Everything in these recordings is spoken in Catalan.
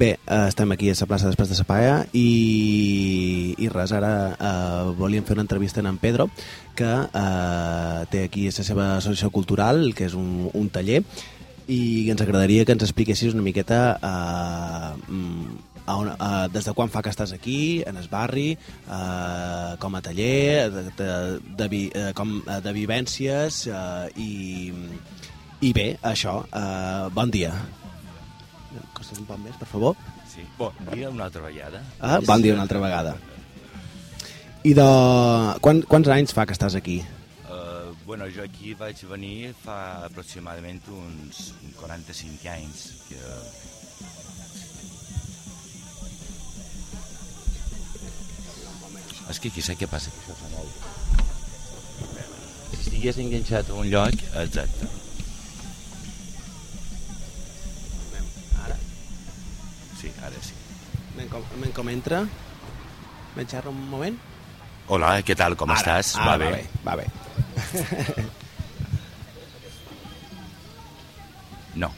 Bé, eh, estem aquí a la plaça després de la paella i, i res, ara eh, volíem fer una entrevista en en Pedro que eh, té aquí la seva associació cultural, que és un, un taller i ens agradaria que ens expliquessis una miqueta eh, a on, eh, des de quan fa que estàs aquí, en el barri, eh, com a taller, de, de, de, vi, eh, com, eh, de vivències eh, i, i bé, això, eh, bon dia. Costes un poc més, per favor. Sí. Bon dia una altra vegada. Ah, bon dia una altra vegada. I de... Quan, quants anys fa que estàs aquí? Uh, bueno, jo aquí vaig venir fa aproximadament uns 45 anys. Que... És que aquí sé què passa, que això fa molt. Si estigués enganxat a un lloc, exacte. Sí, ara sí. Men com, men com entra? Men xerra un moment? Hola, què tal, com Ara, estàs? Ara, va bé? Va bé. No.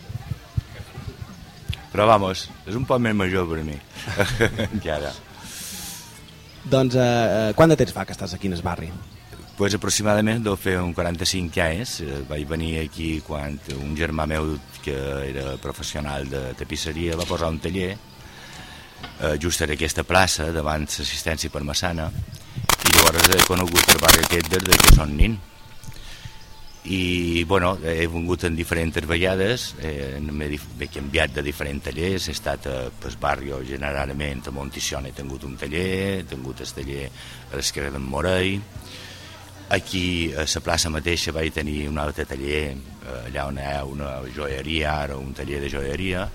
Però vamos, és un poc més major per mi que ara. Doncs, eh, quant de temps fa que estàs aquí en el barri? Pues aproximadament deu fer un 45 anys. Eh, Vaig venir aquí quan un germà meu que era professional de tapisseria va posar un taller eh, just en aquesta plaça davant l'assistència Massana i llavors he conegut el barri aquest des de que són nin i bueno, he vingut en diferents vegades, eh, m'he canviat de diferents tallers, he estat a pues, barri generalment a Monticion he tingut un taller, he tingut el taller a l'esquerra d'en Morell, aquí a la plaça mateixa vaig tenir un altre taller, eh, allà on hi ha una joieria, ara un taller de joieria,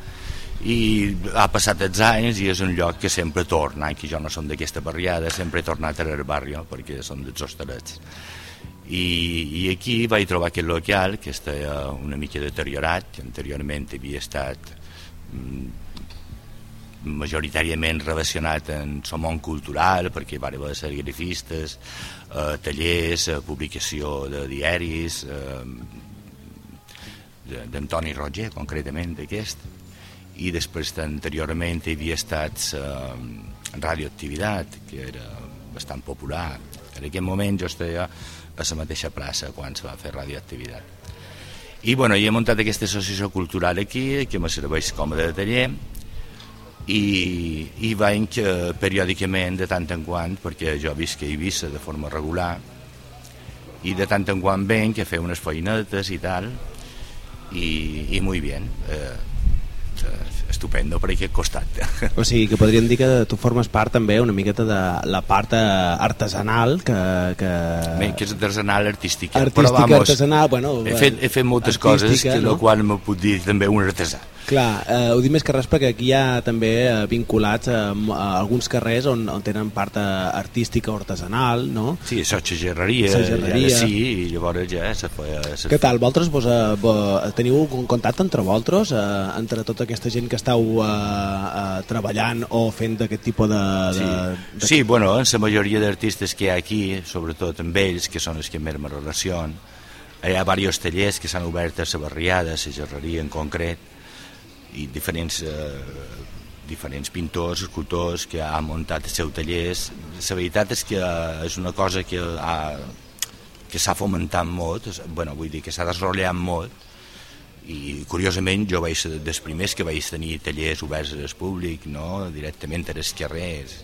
i ha passat els anys i és un lloc que sempre torna, que jo no som d'aquesta barriada, sempre he tornat al barri perquè som dels hostalets. I, i aquí vaig trobar aquest local que estava una mica deteriorat, que anteriorment havia estat mm, majoritàriament relacionat amb el món cultural, perquè va haver serigrafistes, eh, tallers, eh, publicació de diaris, eh, d'Antoni Roger, concretament, d'aquest, i després anteriorment hi havia estat eh, radioactivitat, que era bastant popular. En aquell moment jo estava a la mateixa plaça quan se va fer radioactivitat. I bueno, hi he muntat aquesta associació cultural aquí, que me serveix com de taller, i, i vaig eh, periòdicament, de tant en quant, perquè jo visc a Eivissa de forma regular, i de tant en quant venc a fer unes feinetes i tal, i, i muy bien. Eh, eh, estupendo per aquest costat. O sigui, que podríem dir que tu formes part també una miqueta de la part eh, artesanal que... que... Bé, que és artesanal artística. Artística, però vamos, artesanal, bueno, he fet, he fet moltes coses que no? no? qual me puc dir també un artesà. Clar, eh, ho dic més que res perquè aquí hi ha també eh, vinculats a, a alguns carrers on, on tenen part eh, artística o artesanal, no? Sí, això és xerreria, La xerreria. ja, sí, i llavors ja se feia... Se Què tal, vosaltres vos, eh, vo- teniu un contacte entre vosaltres, eh, entre tota aquesta gent que estàu eh, eh, treballant o fent d'aquest tipus de... de, Sí, de... sí bueno, en la majoria d'artistes que hi ha aquí, sobretot amb ells, que són els que més me relacionen, hi ha diversos tallers que s'han obert a la barriada, a la gerreria en concret, i diferents, eh, diferents pintors, escultors que han muntat els seus tallers. La veritat és que és una cosa que ha, que s'ha fomentat molt, bueno, vull dir que s'ha desenvolupat molt, i curiosament jo vaig ser dels primers que vaig tenir tallers oberts al públic, no? directament a les carrers,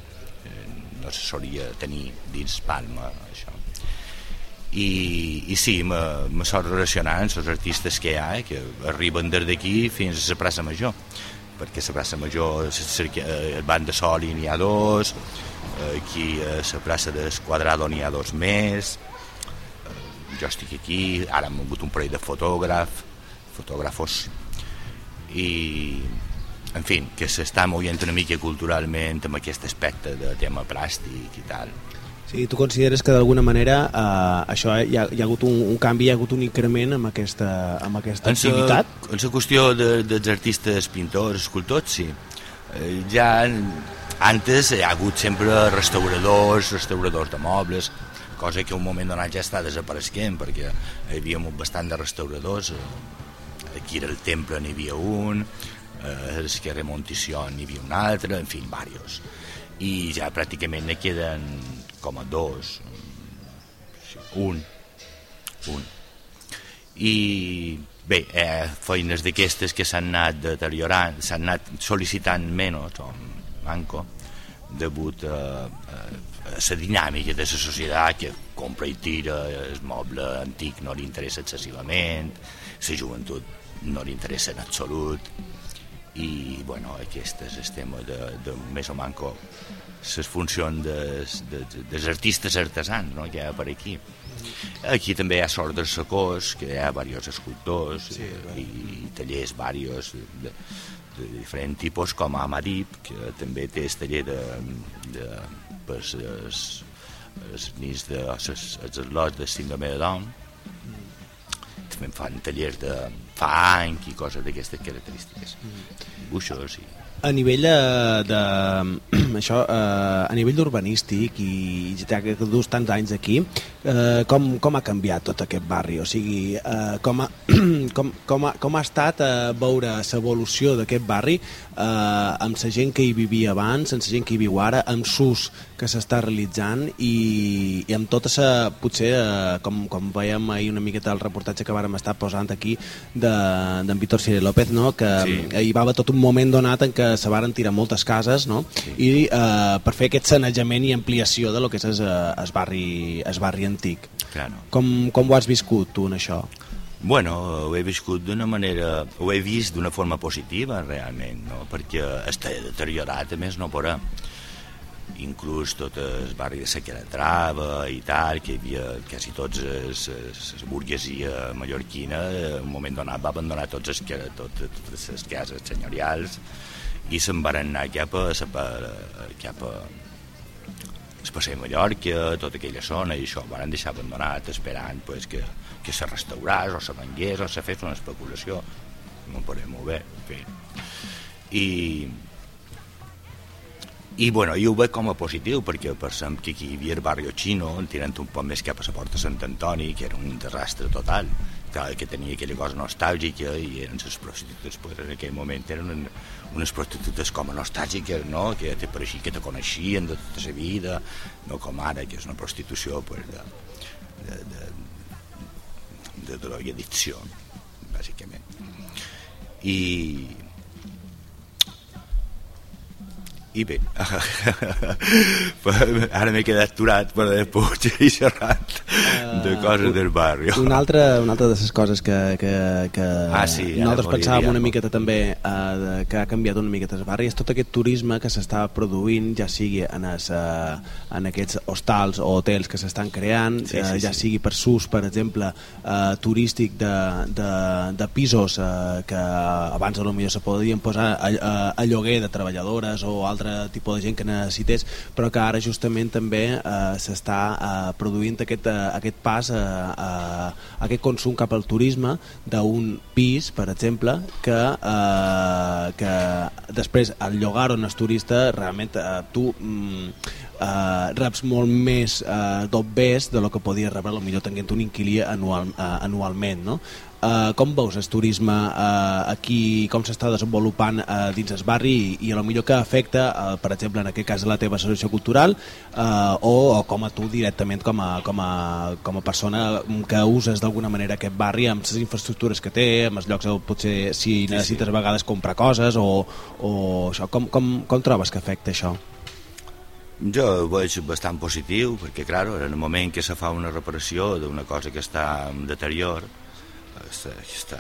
eh, no se solia tenir dins Palma, això. I, i sí, me, sort relacionar amb els artistes que hi ha, eh, que arriben des d'aquí fins a la plaça Major, perquè a la plaça Major, a el banc de Soli n'hi ha dos, eh, aquí a la plaça del Quadrado n'hi ha dos més, eh, jo estic aquí, ara hem hagut un parell de fotògraf, fotògrafos, i en fi, que s'està movent una mica culturalment amb aquest aspecte de tema plàstic i tal. Sí, tu consideres que d'alguna manera eh, això hi ha, hi ha hagut un, un canvi, hi ha hagut un increment amb aquesta, amb aquesta En activitat? la, en la qüestió de, dels artistes, pintors, escultors, sí. Eh, ja antes hi ha hagut sempre restauradors, restauradors de mobles, cosa que un moment donat ja està desapareixent perquè hi havia bastant de restauradors. eh, Aquí era el temple n'hi havia un, eh, el carrer Montició n'hi havia un altre, en fi, diversos. I ja pràcticament ne queden com a dos, un, un. I bé, eh, feines d'aquestes que s'han anat deteriorant, s'han anat sol·licitant menys, o manco, degut a, a, a la dinàmica de la societat que compra i tira, el moble antic no li interessa excessivament, la joventut no li interessa en absolut, i bueno, aquest és el tema de, de més o manco les funcions dels, dels, dels artistes artesans no, que hi ha per aquí. Aquí també hi ha sort dels secors, que hi ha diversos escultors sí, i, i tallers diversos de, de diferents tipus, com Amadip, que també té el taller de, de, per els nits de els, els lots de síndrome de Down. També fan tallers de fang i coses d'aquestes característiques. Buixos i a nivell de, de això, eh, a nivell urbanístic i ja que dus tants anys aquí eh, com, com ha canviat tot aquest barri o sigui, eh, com, ha, com, com, ha, com ha estat eh, veure l'evolució d'aquest barri eh, amb la gent que hi vivia abans amb la gent que hi viu ara, amb SUS que s'està realitzant i, i amb tota la, potser eh, com, com veiem ahir una miqueta el reportatge que vàrem estar posant aquí d'en de, Víctor Cire López no? que sí. hi va haver tot un moment donat en què se varen tirar moltes cases no? sí. i eh, per fer aquest sanejament i ampliació de lo que és el, el, barri, el barri antic. Claro. Com, com ho has viscut tu en això? Bueno, ho he viscut d'una manera... Ho he vist d'una forma positiva, realment, no? perquè està deteriorat, a més, no podrà. Inclús tot el barri de Sequera Trava i tal, que hi havia quasi tots la burguesia mallorquina, en un moment donat va abandonar tots els, tot, totes les cases senyorials, i se'n van anar cap a, cap a passeig Mallorca, tota aquella zona, i això van deixar abandonat esperant pues, que, que se restaurés o se vengués o se fes una especulació. No ho podem molt bé, en fi. I, i bueno, jo ho veig com a positiu perquè pensem que aquí hi havia el barri xino tirant un poc més cap a la porta Sant Antoni que era un desastre total. Clar, que tenia aquella cosa nostàlgica i eren les prostitutes pues, en aquell moment eren un, unes prostitutes com a nostàlgiques no? que te pareixia que te coneixien de tota la vida no com ara que és una prostitució pues, de, de, de, de droga i addicció bàsicament i i bé, ara m'he quedat aturat per haver pogut i xerrat de coses del barri. Una altra, una altra de les coses que, que, que ah, sí, nosaltres pensàvem una miqueta també uh, de, que ha canviat una miqueta el barri és tot aquest turisme que s'està produint ja sigui en, es, uh, en aquests hostals o hotels que s'estan creant sí, sí, uh, ja sí. sigui per sus, per exemple uh, turístic de, de, de pisos uh, que abans a lo millor se podien posar a, a, a lloguer de treballadores o altre tipus de gent que necessités, però que ara justament també eh, s'està eh, produint aquest, eh, aquest pas, eh, eh, aquest consum cap al turisme d'un pis, per exemple, que, eh, que després al llogar on és turista realment eh, tu mm, eh, reps molt més eh, d'obvés de lo que podies rebre millor tenint un inquilí anual, eh, anualment no? Uh, com veus el turisme uh, aquí, com s'està desenvolupant uh, dins el barri i, i a lo millor que afecta, uh, per exemple, en aquest cas la teva associació cultural uh, o, o com a tu directament com a, com a, com a persona que uses d'alguna manera aquest barri amb les infraestructures que té, amb els llocs on potser si necessites sí, sí. a vegades comprar coses o, o això, com, com, com trobes que afecta això? Jo ho veig bastant positiu perquè, clar, en el moment que se fa una reparació d'una cosa que està en deterior que, està,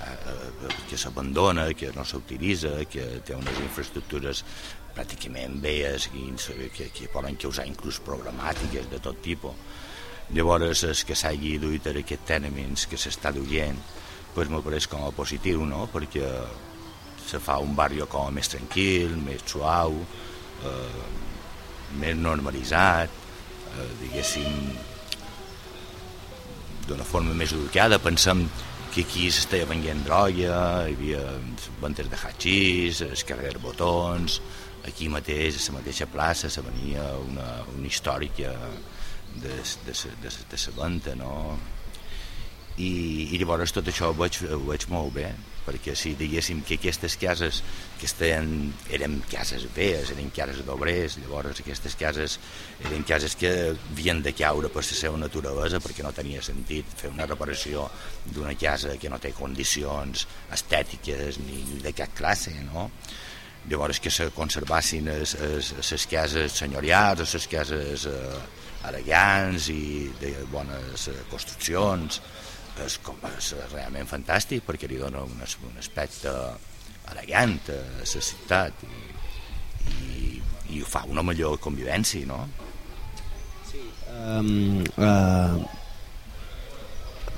que s'abandona, que no s'utilitza, que té unes infraestructures pràcticament veies que, que, que poden causar inclús problemàtiques de tot tipus. Llavors, és que s'hagi duit aquest tenements que s'està duient, pues m'ho pareix com a positiu, no? perquè se fa un barri com a més tranquil, més suau, eh, més normalitzat, eh, diguéssim, d'una forma més educada. Pensem que aquí s'estava venguent droga, hi havia ventes de hachís, el carrer botons, aquí mateix, a la mateixa plaça, se venia una, una històrica de, de, de, de, la venda, no? i, i llavors tot això ho veig, ho veig molt bé perquè si diguéssim que aquestes cases que estaven, eren cases vees, eren cases d'obrers, llavors aquestes cases eren cases que havien de caure per la seva naturalesa perquè no tenia sentit fer una reparació d'una casa que no té condicions estètiques ni de cap classe, no? Llavors que se conservassin les cases senyorials, les cases eh, elegants i de bones eh, construccions, és, com, és realment fantàstic perquè li dona un, un aspecte elegant a la ciutat i, i, i ho fa una millor convivència, no? Sí, um, uh,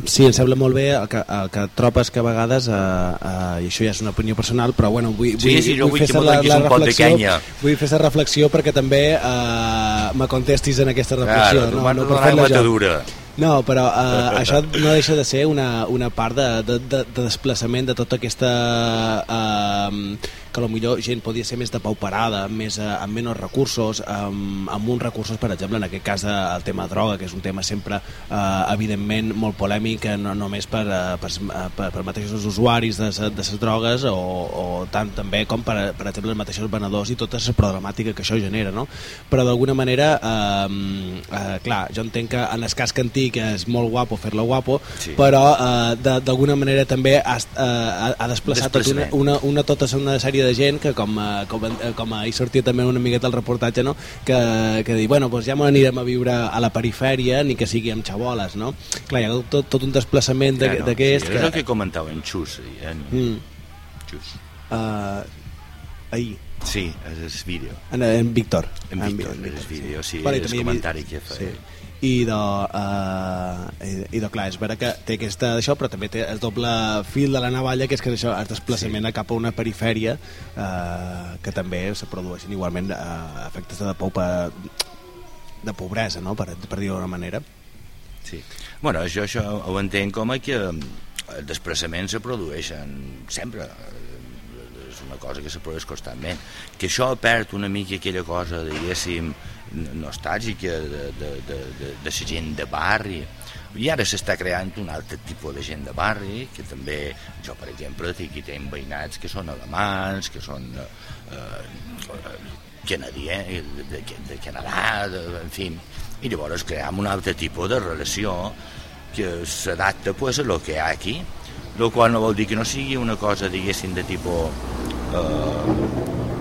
Sí, em sembla molt bé el que, el que tropes que a vegades, uh, uh, i això ja és una opinió personal, però bueno, vull, sí, vull, sí, vull, vull fer la, la reflexió, vull fer reflexió perquè també uh, me contestis en aquesta reflexió. Claro, no, no, no per fer-la jo. No, però uh, això no deixa de ser una, una part de, de, de, de desplaçament de tota aquesta... Uh, que millor gent podia ser més depauperada, més, uh, amb menys recursos, amb, amb uns recursos, per exemple, en aquest cas el tema droga, que és un tema sempre, uh, evidentment, molt polèmic, no només per, per, per, per mateixos usuaris de, de les drogues, o, o tant també com, per, per exemple, els mateixos venedors i tota la problemàtica que això genera, no? Però d'alguna manera, uh, uh, clar, jo entenc que en el cas que en que és molt guapo fer-la guapo, sí. però eh, d'alguna manera també ha, eh, ha desplaçat una, una, una, tota una sèrie de gent que com, eh, com, eh, com hi sortia també una miqueta el reportatge, no? que, que diu, bueno, doncs ja m'anirem a viure a la perifèria, ni que sigui amb xaboles, no? Clar, hi ha tot, tot un desplaçament d'aquest... Ja, no, sí, que... és el que comentava en Xus, en... Mm. Xus. Uh, ahir. Sí, és el vídeo. En, en Víctor. En Víctor, en és el vídeo, sí, vale, és el comentari que fa. Sí i de, uh, i, i de clar, és vera que té aquesta d'això, però també té el doble fil de la navalla, que és que és això, el desplaçament sí. cap a una perifèria uh, que també se produeixen igualment uh, efectes de, paupa, de pobresa, no? per, per dir-ho d'una manera. Sí. Bueno, això, això ho entenc com a que els desplaçaments se produeixen sempre és una cosa que se produeix constantment que això perd una mica aquella cosa diguéssim nostàlgica de, de, de, de, de la gent de barri. I ara s'està creant un altre tipus de gent de barri que també, jo per exemple aquí tenim veïnats que són alemans que són eh, eh canadiens de, de, de Canadà de, en fi, i llavors cream un altre tipus de relació que s'adapta pues, a lo que hi ha aquí. El qual no vol dir que no sigui una cosa diguéssim de tipus eh,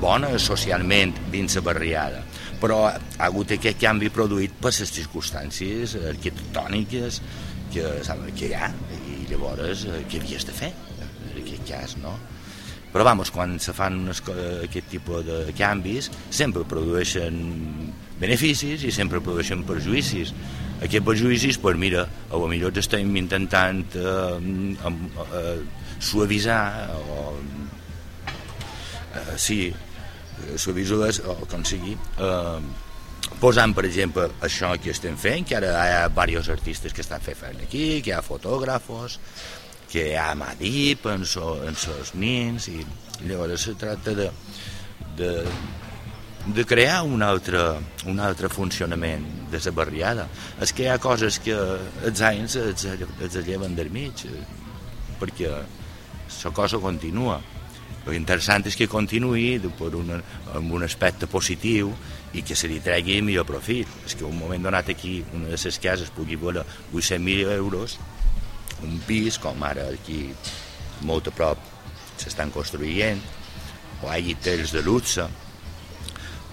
bona socialment dins la barriada però ha hagut aquest canvi produït per les circumstàncies arquitectòniques que, que hi ha i llavors eh, què havies de fer en aquest cas no? però vamos, quan se fan unes, aquest tipus de canvis sempre produeixen beneficis i sempre produeixen perjuïcis aquests perjuïcis, pues mira a lo millor estem intentant eh, eh, suavitzar o eh, sí, suavitzar o com sigui eh, posant per exemple això que estem fent que ara hi ha diversos artistes que estan fent aquí que hi ha fotògrafos que hi ha Madip en, so, en nins i llavors se tracta de, de, de crear un altre, un altre funcionament de la barriada. És que hi ha coses que els anys els, els lleven del mig, perquè la cosa continua. El interessant és que continuï per una, amb un aspecte positiu i que se li tregui millor profit. És que un moment donat aquí una de les cases pugui voler 800.000 euros, un pis, com ara aquí molt a prop s'estan construint, o hi ha de luxe,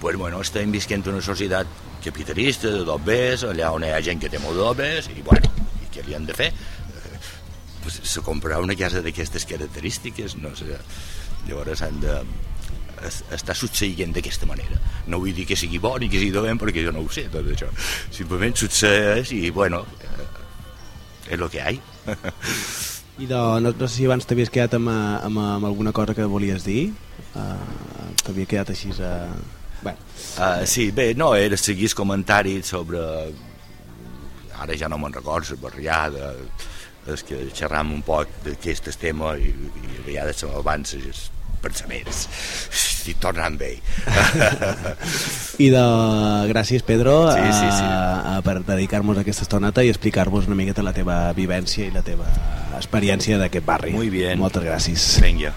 pues, bueno, estem visquent una societat capitalista de dobbers, allà on hi ha gent que té molt dobbers, i bueno, i què li han de fer? Eh, pues, se comprarà una casa d'aquestes característiques, no sé, llavors han de es, està succeint d'aquesta manera. No vull dir que sigui bo ni que sigui dolent perquè jo no ho sé tot això. Simplement succeeix i bueno eh, és el que hi ha. I de, no, no sé si abans t'havies quedat amb, amb, amb alguna cosa que volies dir? Uh, t'havia quedat així a... Bueno. Uh, sí, bé, no, era seguir comentaris sobre ara ja no me'n recordo, barriada és que xerram un poc d'aquest tema i, i a vegades se m'avança pensaments. Estic tornant bé. I de... gràcies, Pedro, sí, sí, sí. A, a, per dedicar-nos aquesta estoneta i explicar-vos una miqueta la teva vivència i la teva experiència d'aquest barri. Muy bien. Moltes gràcies. Vinga.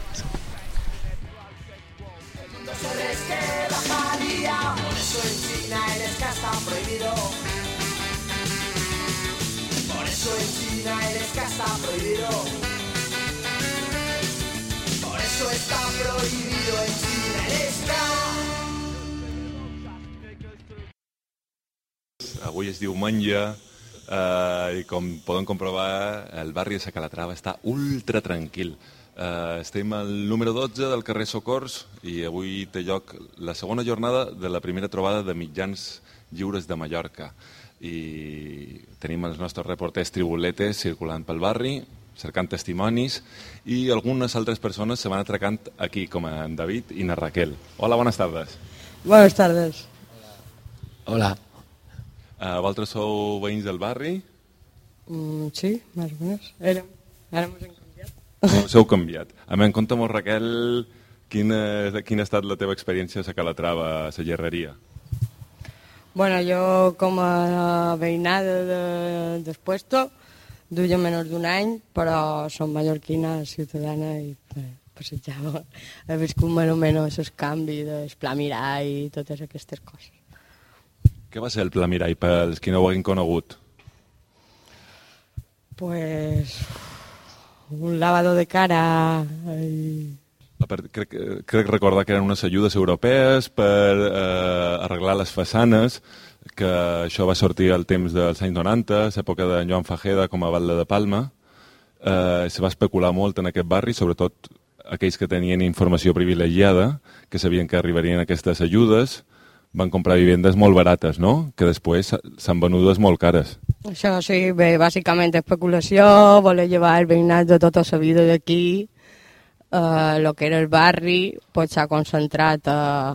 Avui és diumenge eh, i com poden comprovar el barri de Sa Calatrava està ultra tranquil. Eh, estem al número 12 del carrer Socors i avui té lloc la segona jornada de la primera trobada de mitjans lliures de Mallorca. I tenim els nostres reporters tribuletes circulant pel barri, cercant testimonis i algunes altres persones se van atracant aquí, com en David i na Raquel. Hola, bones tardes. Buenas tardes. Hola. Uh, vosaltres sou veïns del barri? Mm, sí, més o menys. Érem. Ara ens hem canviat. No, S'heu canviat. A mi, conta'm, Raquel, quina, quina ha estat la teva experiència a Calatrava, a la gerreria? Bueno, jo com a veïnada de, del puesto duia menys d'un any, però som mallorquina, ciutadana i eh, passejava. He viscut més o menys el canvi del pla mirar i totes aquestes coses. Què va ser el Pla Mirall pels qui no ho haguin conegut? Pues un lavado de cara i crec, crec recordar que eren unes ajudes europees per eh, arreglar les façanes, que això va sortir al temps dels anys 90, l'època de Joan Fajeda com a batlle de Palma. Eh, se va especular molt en aquest barri, sobretot aquells que tenien informació privilegiada, que sabien que arribarien aquestes ajudes, van comprar vivendes molt barates, no? Que després s'han venudes molt cares. Això sí, bé, bàsicament especulació, voler llevar el veïnat de tota la vida d'aquí, eh, lo que era el barri, pues s'ha concentrat eh,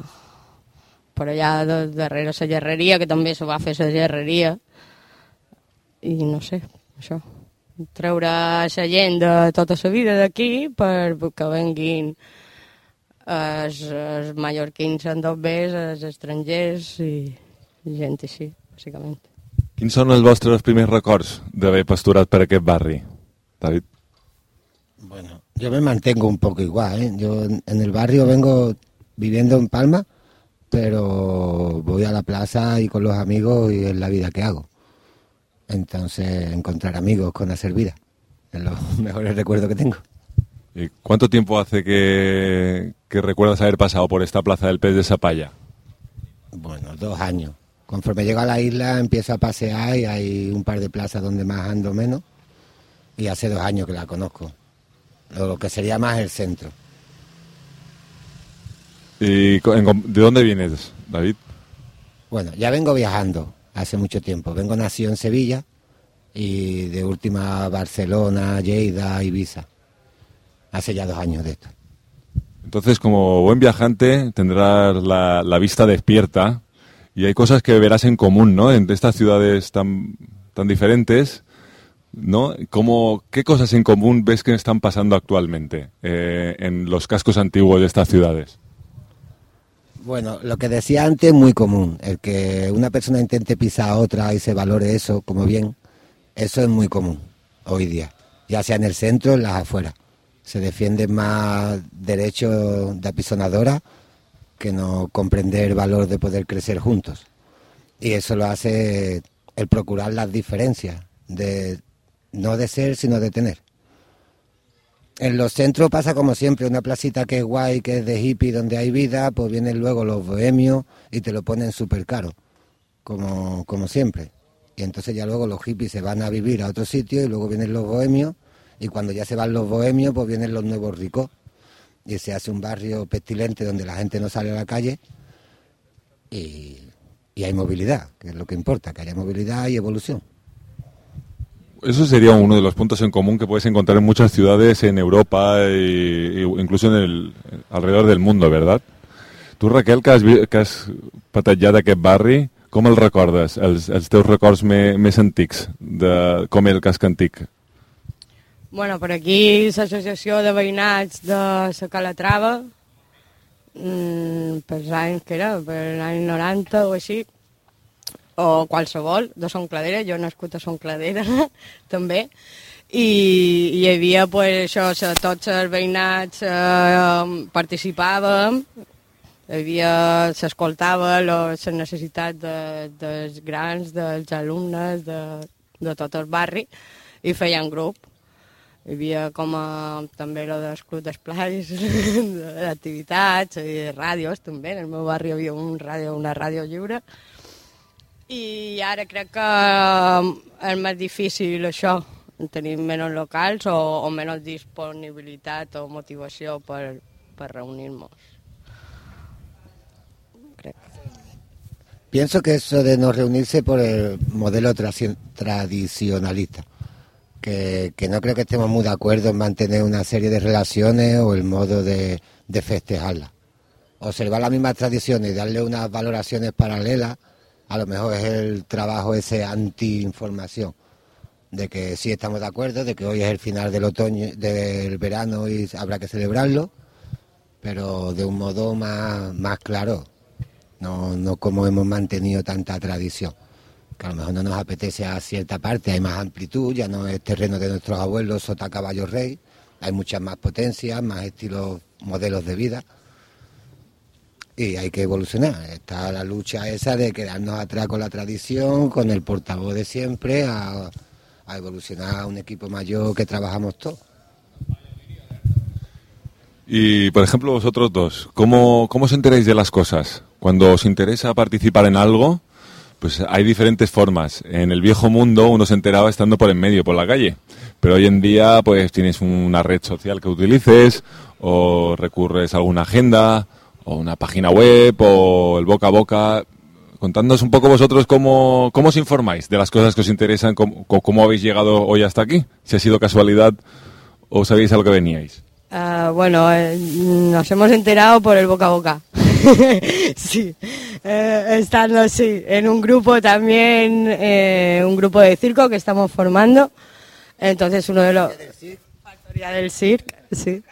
per allà de, darrere la gerreria, que també se va fer la gerreria, i no sé, això, treure la gent de tota la vida d'aquí per que venguin els, els mallorquins endobers, els estrangers i, gent així, bàsicament. Quins són els vostres primers records d'haver pasturat per aquest barri, David? Bueno, yo me mantengo un poco igual. ¿eh? Yo en en el barrio vengo viviendo en Palma, pero voy a la plaza y con los amigos y es la vida que hago. Entonces, encontrar amigos con hacer vida es los mejores recuerdos que tengo. ¿Y cuánto tiempo hace que, que recuerdas haber pasado por esta plaza del pez de Sapaya? Bueno, dos años. Conforme llego a la isla empiezo a pasear y hay un par de plazas donde más ando menos. Y hace dos años que la conozco. Lo que sería más el centro. ¿Y de dónde vienes, David? Bueno, ya vengo viajando hace mucho tiempo. Vengo nacido en Sevilla y de última Barcelona, Lleida, Ibiza. Hace ya dos años de esto. Entonces, como buen viajante, tendrás la, la vista despierta y hay cosas que verás en común, ¿no? En estas ciudades tan, tan diferentes, ¿no? ¿Cómo, ¿Qué cosas en común ves que están pasando actualmente eh, en los cascos antiguos de estas ciudades? Bueno, lo que decía antes es muy común. El que una persona intente pisar a otra y se valore eso como bien, eso es muy común hoy día. Ya sea en el centro o en las afueras. Se defiende más derecho de apisonadora que no comprender el valor de poder crecer juntos. Y eso lo hace el procurar las diferencias, de no de ser, sino de tener. En los centros pasa como siempre, una placita que es guay, que es de hippie, donde hay vida, pues vienen luego los bohemios y te lo ponen súper caro, como, como siempre. Y entonces ya luego los hippies se van a vivir a otro sitio y luego vienen los bohemios y cuando ya se van los bohemios, pues vienen los nuevos ricos. Y se hace un barrio pestilente donde la gente no sale a la calle y, y hay movilidad, que es lo que importa, que haya movilidad y evolución. Eso sería uno de los puntos en común que puedes encontrar en muchas ciudades en Europa e incluso en el, alrededor del mundo, ¿verdad? Tu, Raquel, que has, que has patejat aquest barri, com el recordes? Els, els teus records me, més antics, de, com el casc antic? Bueno, per aquí l'associació de veïnats de la Calatrava, mm, pels anys que era, per l'any 90 o així, o qualsevol, de Son Cladera, jo he nascut a Son Cladera també, i hi havia pues, això, se, tots els veïnats eh, participàvem, s'escoltava les necessitats de, dels grans, dels alumnes, de, de tot el barri, i feien grup. Hi havia com a, també lo dels clubs d'esplais, d'activitats, i ràdios també, en el meu barri hi havia un ràdio, una ràdio lliure, i ara crec que és més difícil això, tenir menys locals o, o menys disponibilitat o motivació per, per reunir-nos. Pienso que eso de no reunirse por el modelo tra- tradicionalista, que, no creo que estemos muy de acuerdo en mantener una serie de relaciones o el modo de, de festejarlas. Observar las mismas tradiciones y darle unas valoraciones paralelas, a lo mejor es el trabajo ese anti-información, de que sí estamos de acuerdo, de que hoy es el final del otoño, del verano y habrá que celebrarlo, pero de un modo más, más claro, no, no como hemos mantenido tanta tradición. Que a lo mejor no nos apetece a cierta parte, hay más amplitud, ya no es terreno de nuestros abuelos, sota caballo rey, hay muchas más potencias, más estilos, modelos de vida. Y hay que evolucionar. Está la lucha esa de quedarnos atrás con la tradición, con el portavoz de siempre, a, evolucionar a un equipo mayor que trabajamos todos. Y, por ejemplo, vosotros dos, ¿cómo, ¿cómo os enteráis de las cosas? Cuando os interesa participar en algo, pues hay diferentes formas. En el viejo mundo uno se enteraba estando por en medio, por la calle. Pero hoy en día, pues tienes una red social que utilices, o recurres a alguna agenda, o una página web, o el boca a boca. Contándonos un poco vosotros cómo, cómo os informáis de las cosas que os interesan, cómo, cómo habéis llegado hoy hasta aquí. Si ha sido casualidad o sabéis a lo que veníais. Ah, bueno, eh, nos hemos enterado por el boca a boca. sí, Eh, estando sí, en un grupo también, eh, un grupo de circo que estamos formando. Entonces uno de los... Factoría del Circo, sí.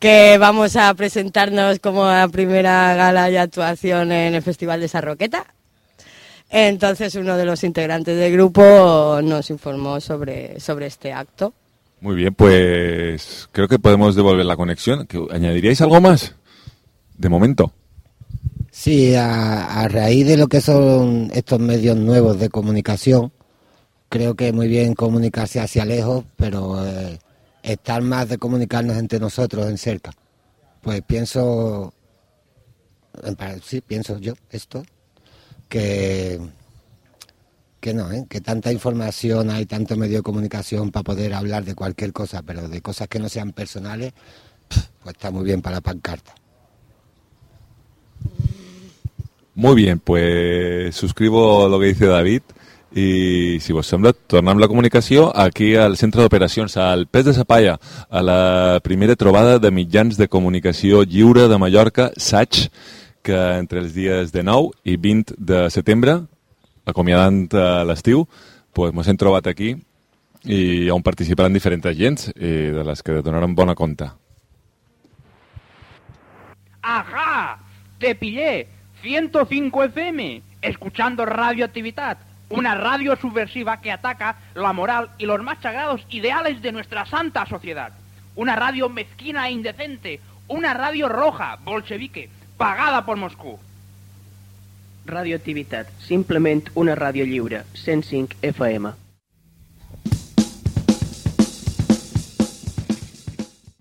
Que vamos a presentarnos como la primera gala y actuación en el Festival de Sarroqueta. Entonces uno de los integrantes del grupo nos informó sobre, sobre este acto. Muy bien, pues creo que podemos devolver la conexión. ¿Que- ¿Añadiríais algo más? De momento. Sí, a, raíz de lo que son estos medios nuevos de comunicación, creo que muy bien comunicarse hacia lejos, pero eh, estar más de comunicarnos entre nosotros en cerca. Pues pienso, sí, pienso yo esto, que, que no, ¿eh? que tanta información hay, tanto medio de comunicación para poder hablar de cualquier cosa, pero de cosas que no sean personales, pues está muy bien para la pancarta. Muy bien, pues suscribo lo que dice David i si vos sembla, tornem la comunicació aquí al centre d'operacions, al Pes de Sapalla, a la primera trobada de mitjans de comunicació lliure de Mallorca, SAC, que entre els dies de 9 i 20 de setembre, acomiadant eh, l'estiu, pues, mos hem trobat aquí i on participaran diferents agents i de les que donaran bona compte. ¡Ajá! ¡Te pillé! 105 FM, escuchando Radioactividad, una radio subversiva que ataca la moral y los más sagrados ideales de nuestra santa sociedad. Una radio mezquina e indecente, una radio roja, bolchevique, pagada por Moscú. Radioactivitat, simplement una ràdio lliure, 105 FM.